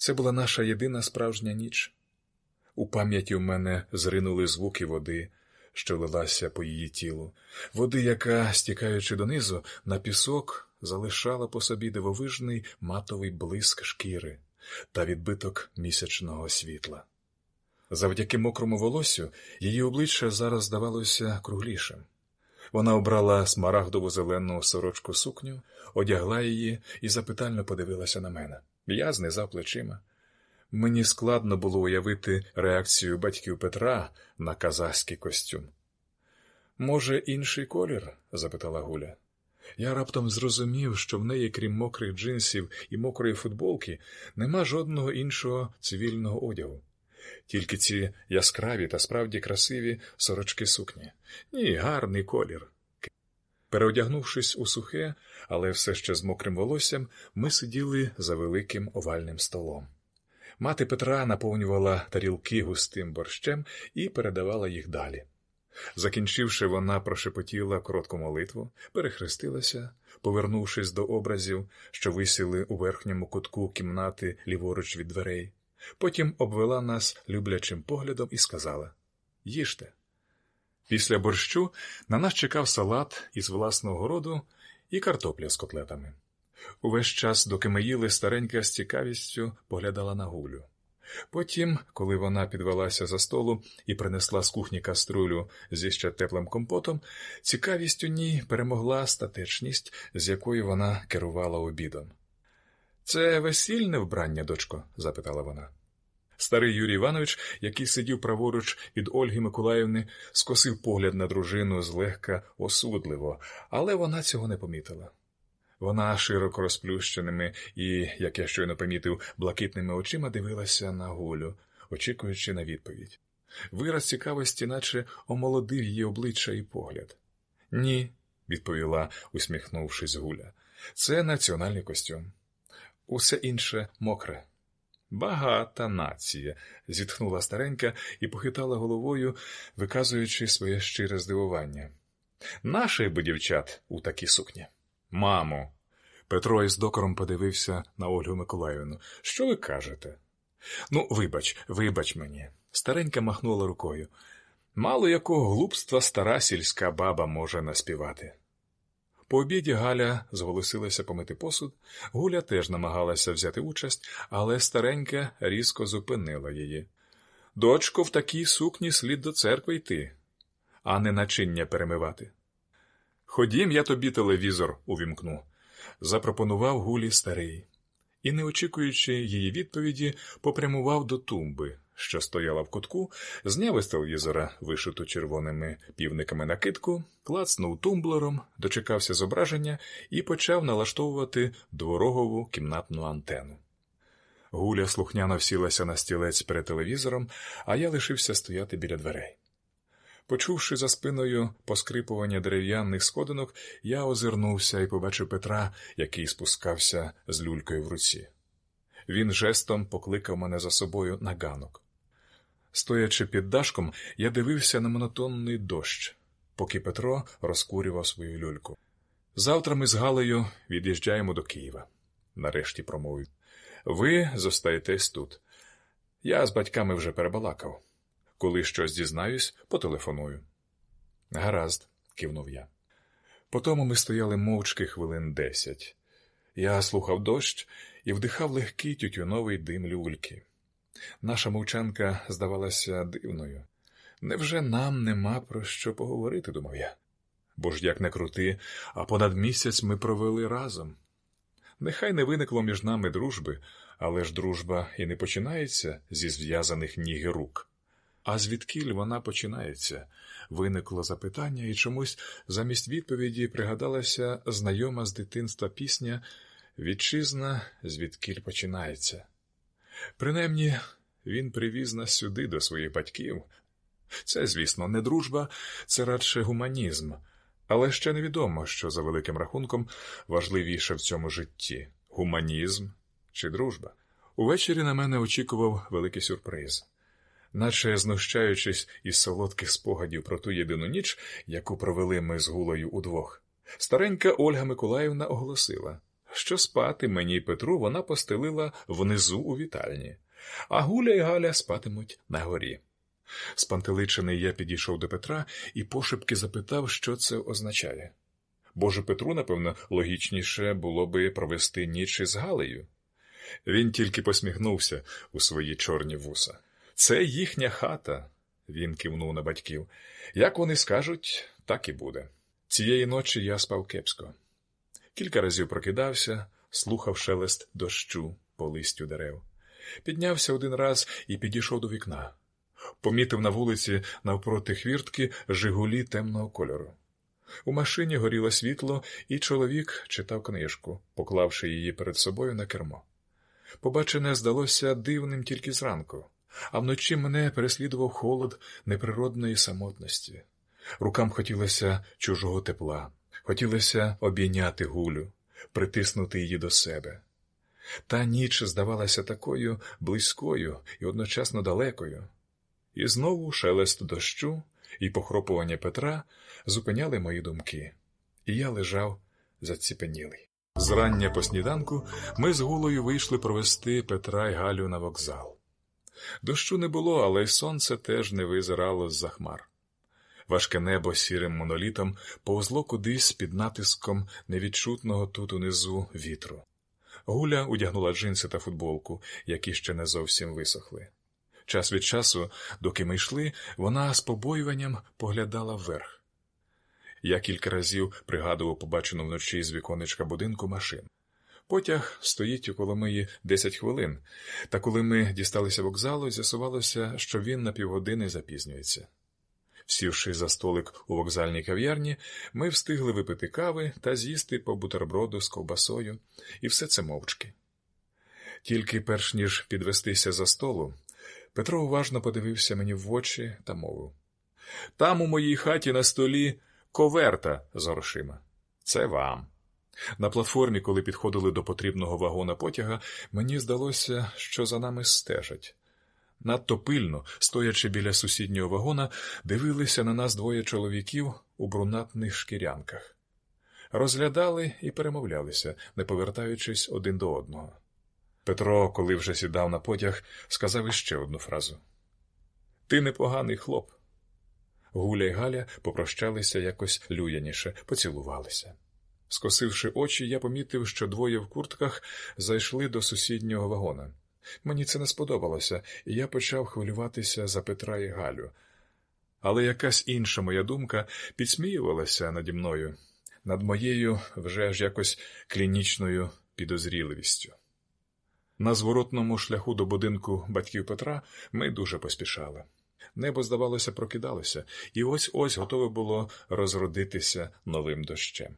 Це була наша єдина справжня ніч. У пам'яті в мене зринули звуки води, що лилася по її тілу, води, яка, стікаючи донизу, на пісок залишала по собі дивовижний матовий блиск шкіри та відбиток місячного світла. Завдяки мокрому волосю її обличчя зараз здавалося круглішим. Вона обрала смарагдову зелену сорочку сукню, одягла її і запитально подивилася на мене. Я знизав плечима. Мені складно було уявити реакцію батьків Петра на казахський костюм. Може, інший колір? запитала Гуля. Я раптом зрозумів, що в неї, крім мокрих джинсів і мокрої футболки, нема жодного іншого цивільного одягу. Тільки ці яскраві та справді красиві сорочки сукні. Ні, гарний колір. Переодягнувшись у сухе, але все ще з мокрим волоссям, ми сиділи за великим овальним столом. Мати Петра наповнювала тарілки густим борщем і передавала їх далі. Закінчивши, вона прошепотіла коротку молитву, перехрестилася, повернувшись до образів, що висіли у верхньому кутку кімнати ліворуч від дверей. Потім обвела нас люблячим поглядом і сказала Їжте. Після борщу на нас чекав салат із власного городу і картопля з котлетами. Увесь час, доки ми їли, старенька з цікавістю поглядала на гулю. Потім, коли вона підвелася за столу і принесла з кухні каструлю зі ще теплим компотом, цікавість у ній перемогла статечність, з якою вона керувала обідом. Це весільне вбрання, дочко? запитала вона. Старий Юрій Іванович, який сидів праворуч від Ольги Миколаївни, скосив погляд на дружину злегка осудливо, але вона цього не помітила. Вона широко розплющеними і, як я щойно помітив, блакитними очима дивилася на Гулю, очікуючи на відповідь. Вираз цікавості, наче омолодив її обличчя і погляд. Ні, відповіла, усміхнувшись Гуля, це національний костюм. Усе інше мокре. Багата нація, зітхнула старенька і похитала головою, виказуючи своє щире здивування. Наших би дівчат у такій сукні. Мамо. Петро із докором подивився на Ольгу Миколаївну. Що ви кажете? Ну, вибач, вибач мені. Старенька махнула рукою. Мало якого глупства стара сільська баба може наспівати. По обіді Галя зголосилася помити посуд, Гуля теж намагалася взяти участь, але старенька різко зупинила її. Дочко, в такій сукні слід до церкви йти, а не начиння перемивати. Ходім, я тобі телевізор увімкну, запропонував Гулі старий, і, не очікуючи її відповіді, попрямував до тумби, що стояла в кутку, зняв із телевізора вишиту червоними півниками накидку, клацнув тумблером, дочекався зображення і почав налаштовувати дворогову кімнатну антену. Гуля слухняно всілася на стілець перед телевізором, а я лишився стояти біля дверей. Почувши за спиною поскрипування дерев'яних сходинок, я озирнувся і побачив Петра, який спускався з люлькою в руці. Він жестом покликав мене за собою на ганок. Стоячи під дашком, я дивився на монотонний дощ, поки Петро розкурював свою люльку. Завтра ми з Галею від'їжджаємо до Києва, нарешті промовив. Ви зостаєтесь тут. Я з батьками вже перебалакав. Коли щось дізнаюсь, потелефоную. Гаразд, кивнув я. Потому ми стояли мовчки хвилин десять. Я слухав дощ і вдихав легкий тютюновий дим люльки. Наша мовчанка здавалася дивною. Невже нам нема про що поговорити, думав я. Бо ж як не крути, а понад місяць ми провели разом. Нехай не виникло між нами дружби, але ж дружба і не починається зі зв'язаних ніг і рук. А звідкіль вона починається? Виникло запитання, і чомусь замість відповіді пригадалася знайома з дитинства пісня Вітчизна звідкіль починається. Принаймні, він привіз нас сюди до своїх батьків. Це, звісно, не дружба, це радше гуманізм, але ще невідомо, що за великим рахунком важливіше в цьому житті гуманізм чи дружба. Увечері на мене очікував великий сюрприз. Наче знущаючись із солодких спогадів про ту єдину ніч, яку провели ми з гулою удвох, старенька Ольга Миколаївна оголосила що спати мені й Петру вона постелила внизу у вітальні, а Гуля й Галя спатимуть на горі. Спантеличений я підійшов до Петра і пошепки запитав, що це означає. Боже Петру, напевно, логічніше було би провести ніч із Галею. Він тільки посміхнувся у свої чорні вуса. Це їхня хата, він кивнув на батьків. Як вони скажуть, так і буде. Цієї ночі я спав кепсько. Кілька разів прокидався, слухав шелест дощу по листю дерев. Піднявся один раз і підійшов до вікна. Помітив на вулиці навпроти хвіртки жигулі темного кольору. У машині горіло світло, і чоловік читав книжку, поклавши її перед собою на кермо. Побачене здалося дивним тільки зранку, а вночі мене переслідував холод неприродної самотності. Рукам хотілося чужого тепла, хотілося обійняти гулю, притиснути її до себе. Та ніч здавалася такою близькою і одночасно далекою. І знову шелест дощу і похропування Петра зупиняли мої думки, і я лежав заціпенілий. Зрання по сніданку ми з Гулою вийшли провести Петра й Галю на вокзал. Дощу не було, але й сонце теж не визирало з-за хмар. Важке небо сірим монолітом повзло кудись під натиском невідчутного тут унизу вітру. Гуля удягнула джинси та футболку, які ще не зовсім висохли. Час від часу, доки ми йшли, вона з побоюванням поглядала вверх. Я кілька разів пригадував побачену вночі з віконечка будинку машин. Потяг стоїть у Коломиї 10 хвилин, та коли ми дісталися вокзалу, з'ясувалося, що він на півгодини запізнюється. Сівши за столик у вокзальній кав'ярні, ми встигли випити кави та з'їсти по бутерброду з ковбасою, і все це мовчки. Тільки перш ніж підвестися за столу, Петро уважно подивився мені в очі та мовив Там у моїй хаті на столі коверта з грошима. Це вам. На платформі, коли підходили до потрібного вагона потяга, мені здалося, що за нами стежать. Надто пильно, стоячи біля сусіднього вагона, дивилися на нас двоє чоловіків у брунатних шкірянках. Розглядали і перемовлялися, не повертаючись один до одного. Петро, коли вже сідав на потяг, сказав іще одну фразу Ти непоганий хлоп. Гуля й Галя попрощалися якось люяніше, поцілувалися. Скосивши очі, я помітив, що двоє в куртках зайшли до сусіднього вагона. Мені це не сподобалося, і я почав хвилюватися за Петра і Галю. Але якась інша моя думка підсміювалася наді мною, над моєю вже ж якось клінічною підозріливістю. На зворотному шляху до будинку батьків Петра ми дуже поспішали. Небо, здавалося, прокидалося, і ось ось готове було розродитися новим дощем.